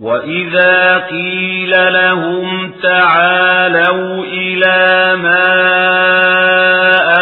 وَإِذَا قِيلَ لَهُمْ تَعَالَوْا إِلَى مَا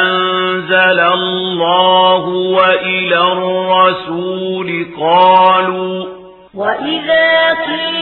أَنزَلَ اللَّهُ وَإِلَى الرَّسُولِ قَالُوا وَإِذَا قِيلَ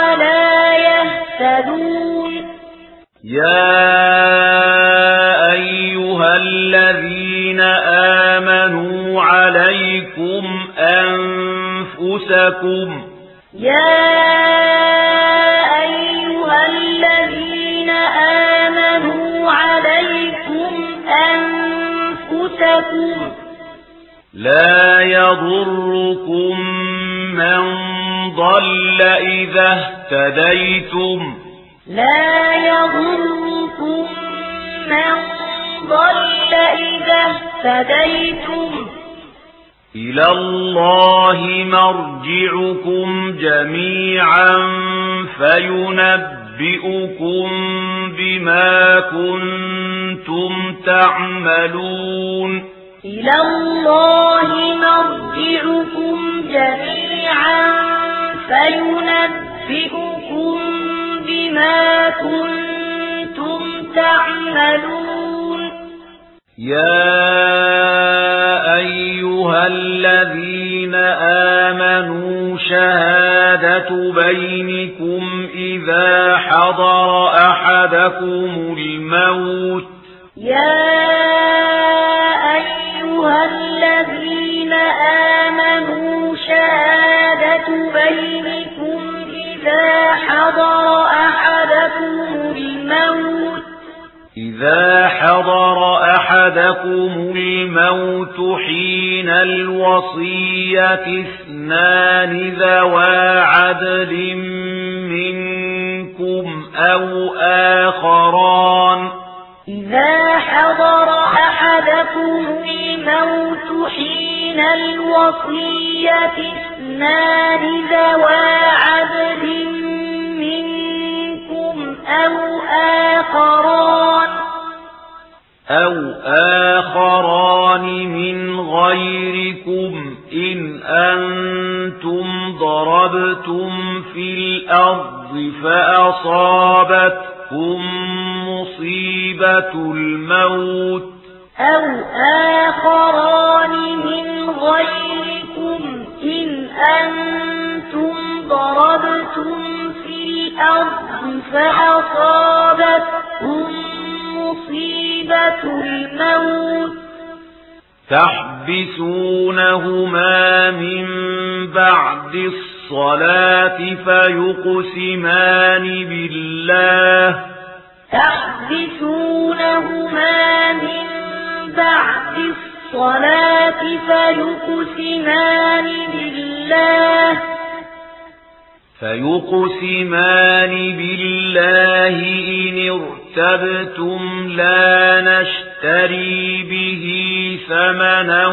ولا يهتدون. يا أيها الذين آمنوا عليكم أنفسكم. يا أيها الذين آمنوا عليكم أنفسكم. لا يضركم من ضل إذا اهتديتم. لا يضركم من ضل إذا اهتديتم. إلى الله مرجعكم جميعا فينبئكم بما كنتم تعملون. إلى الله مرجعكم جميعا فَيُنَبِّئُكُم بِمَا كُنتُمْ تَعْمَلُونَ يَا أَيُّهَا الَّذِينَ آمَنُوا شَهَادَةُ بَيْنِكُمْ إِذَا حَضَرَ أَحَدَكُمُ إذا حضر أحدكم الموت حين الوصية اثنان ذوى عدل منكم أو آخران إذا حضر أحدكم الموت حين الوصية اثنان ذوى عدل أو آخران من غيركم إن أنتم ضربتم في الأرض فأصابتكم مصيبة الموت أو آخران من غيركم إن أنتم ضربتم في الأرض فأصابتكم مصيبة تحبسونهما من بعد الصلاة فيقسمان بالله. تحبسونهما من بعد الصلاة فيقسمان بالله. فيقسمان بالله إن ارتبتم لا نشتري به ثمنا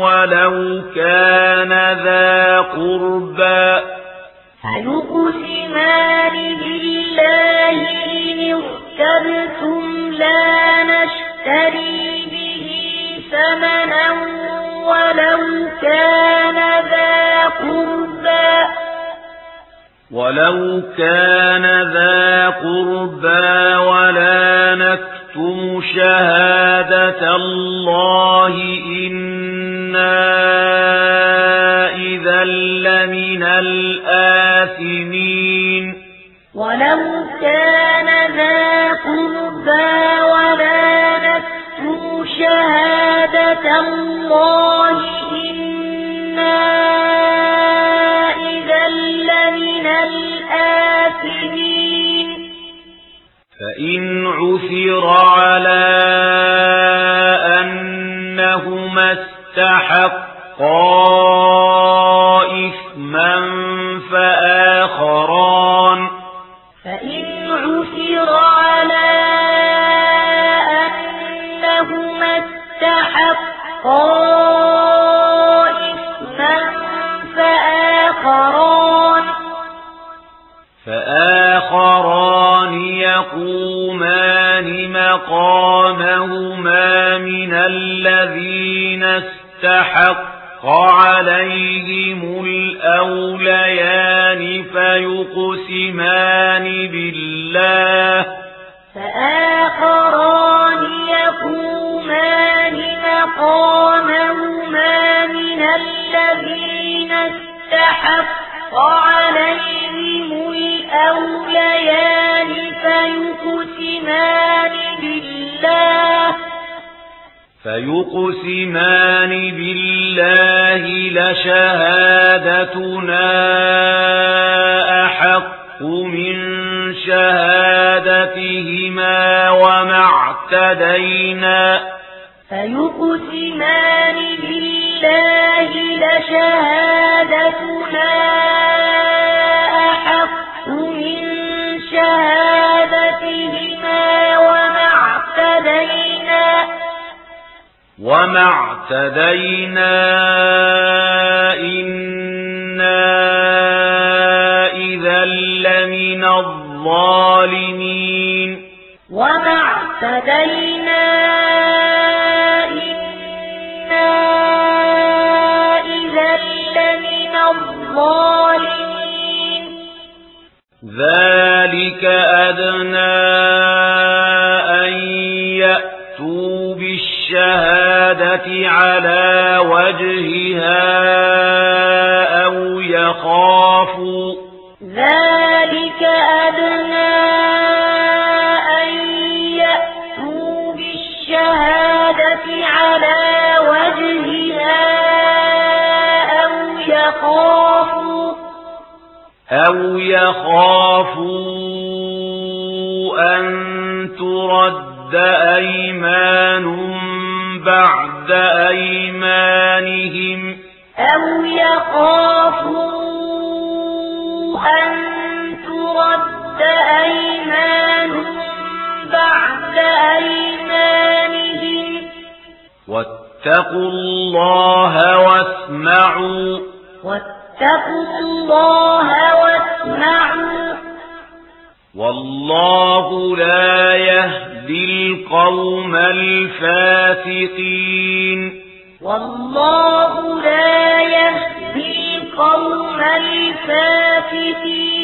ولو كان ذا قربا فيقسمان بالله إن ارتبتم لا نشتري به ثمنا ولو كان ذا قربا ولو كان ذا قربى ولا نكتم شهادة الله إنا إذا لمن الآثمين ولو كان ذا قربى ولا نكتم شهادة الله إنا فإن عثر على أنهما استحقا إثما فآخران فإن عثر على أنهما استحقا استحق عليهم الأوليان فيقسمان بالله. فآخران يقومان مقامهما فيقسمان بالله لشهادتنا أحق من شهادتهما وما اعتدينا فيقسمان بالله لشهادتنا وما اعتدينا إنا إذا لمن الظالمين وما اعتدينا إنا إذا لمن الظالمين ذلك أدنى أن يأتوا بالشهر على وجهها أو يخافوا ذلك أدنى أن يأتوا بالشهادة على وجهها أو يخافوا أو يخافوا أن ترد أيمان بعد عقد أيمانهم أو يخافوا أن ترد أيمان بعد أيمانهم واتقوا الله واسمعوا واتقوا الله واسمعوا والله لا يهدي يهدي القوم الفاسقين. والله لا يهدي القوم الفاسقين.